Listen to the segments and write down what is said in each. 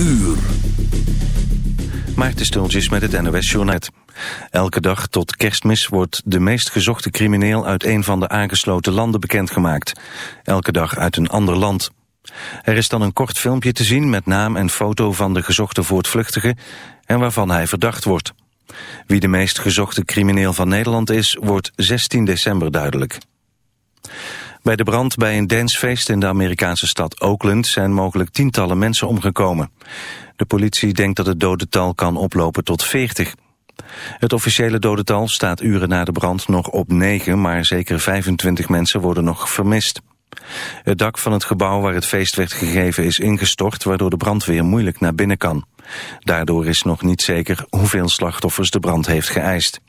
uur. Maarten Stultjes met het NOS Journet. Elke dag tot kerstmis wordt de meest gezochte crimineel uit een van de aangesloten landen bekendgemaakt. Elke dag uit een ander land. Er is dan een kort filmpje te zien met naam en foto van de gezochte voortvluchtige en waarvan hij verdacht wordt. Wie de meest gezochte crimineel van Nederland is, wordt 16 december duidelijk. Bij de brand bij een dancefeest in de Amerikaanse stad Oakland zijn mogelijk tientallen mensen omgekomen. De politie denkt dat het dodental kan oplopen tot 40. Het officiële dodental staat uren na de brand nog op 9, maar zeker 25 mensen worden nog vermist. Het dak van het gebouw waar het feest werd gegeven is ingestort, waardoor de brandweer moeilijk naar binnen kan. Daardoor is nog niet zeker hoeveel slachtoffers de brand heeft geëist.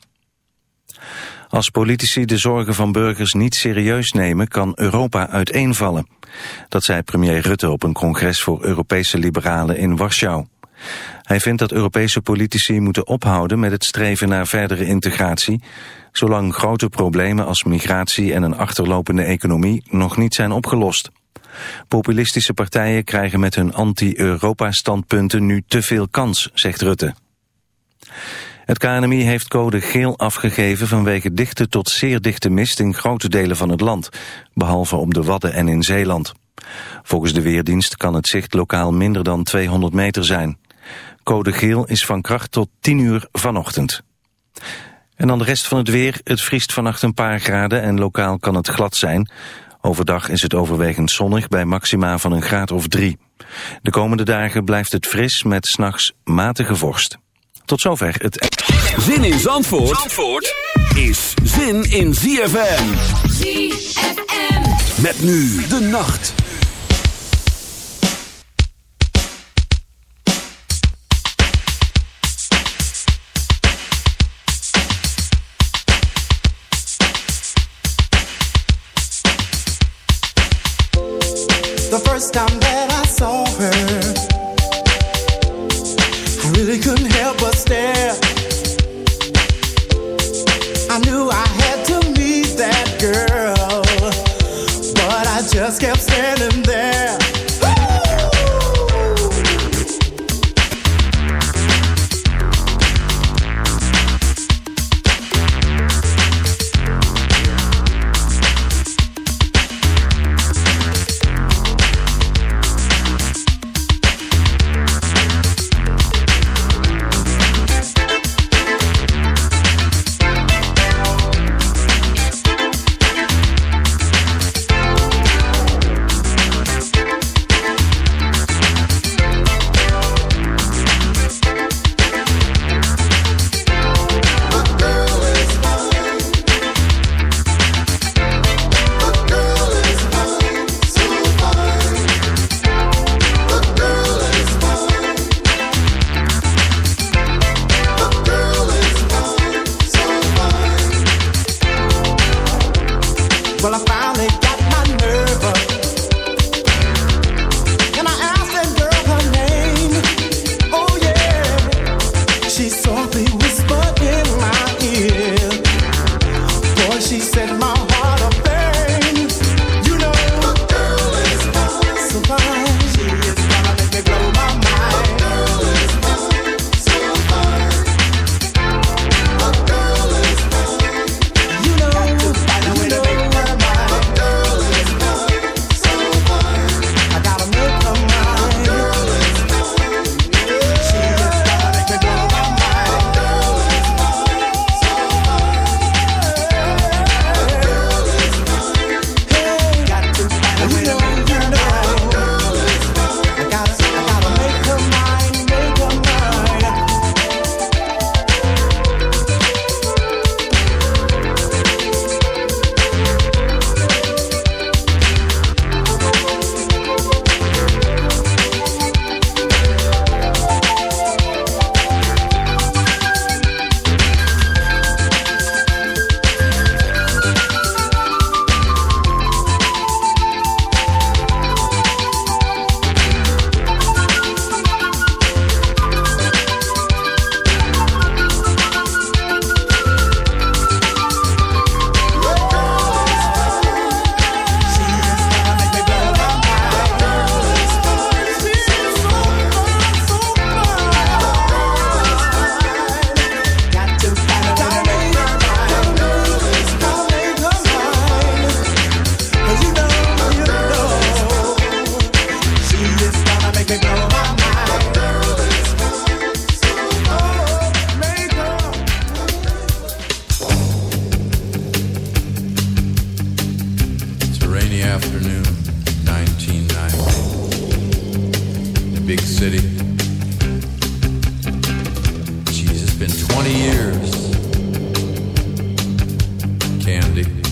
Als politici de zorgen van burgers niet serieus nemen, kan Europa uiteenvallen. Dat zei premier Rutte op een congres voor Europese liberalen in Warschau. Hij vindt dat Europese politici moeten ophouden met het streven naar verdere integratie, zolang grote problemen als migratie en een achterlopende economie nog niet zijn opgelost. Populistische partijen krijgen met hun anti-Europa-standpunten nu te veel kans, zegt Rutte. Het KNMI heeft code geel afgegeven vanwege dichte tot zeer dichte mist in grote delen van het land, behalve om de Wadden en in Zeeland. Volgens de Weerdienst kan het zicht lokaal minder dan 200 meter zijn. Code geel is van kracht tot 10 uur vanochtend. En dan de rest van het weer. Het vriest vannacht een paar graden en lokaal kan het glad zijn. Overdag is het overwegend zonnig bij maxima van een graad of drie. De komende dagen blijft het fris met s'nachts matige vorst. Tot zover het... Zin in Zandvoort, Zandvoort is zin in ZFM. ZFM. Met nu de nacht. The first time Candy.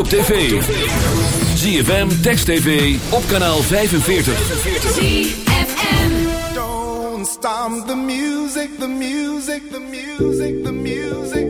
op tv. ZFM, Text TV, op kanaal 45. ZFM Don't stop the music, the music, the music, the music.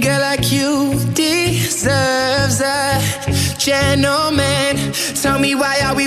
Girl like you deserves a gentleman. Tell me why are we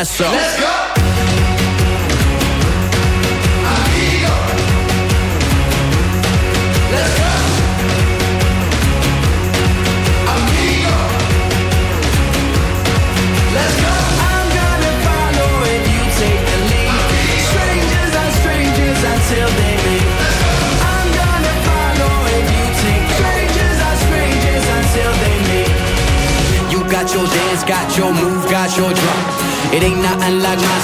Vanessa. Let's go!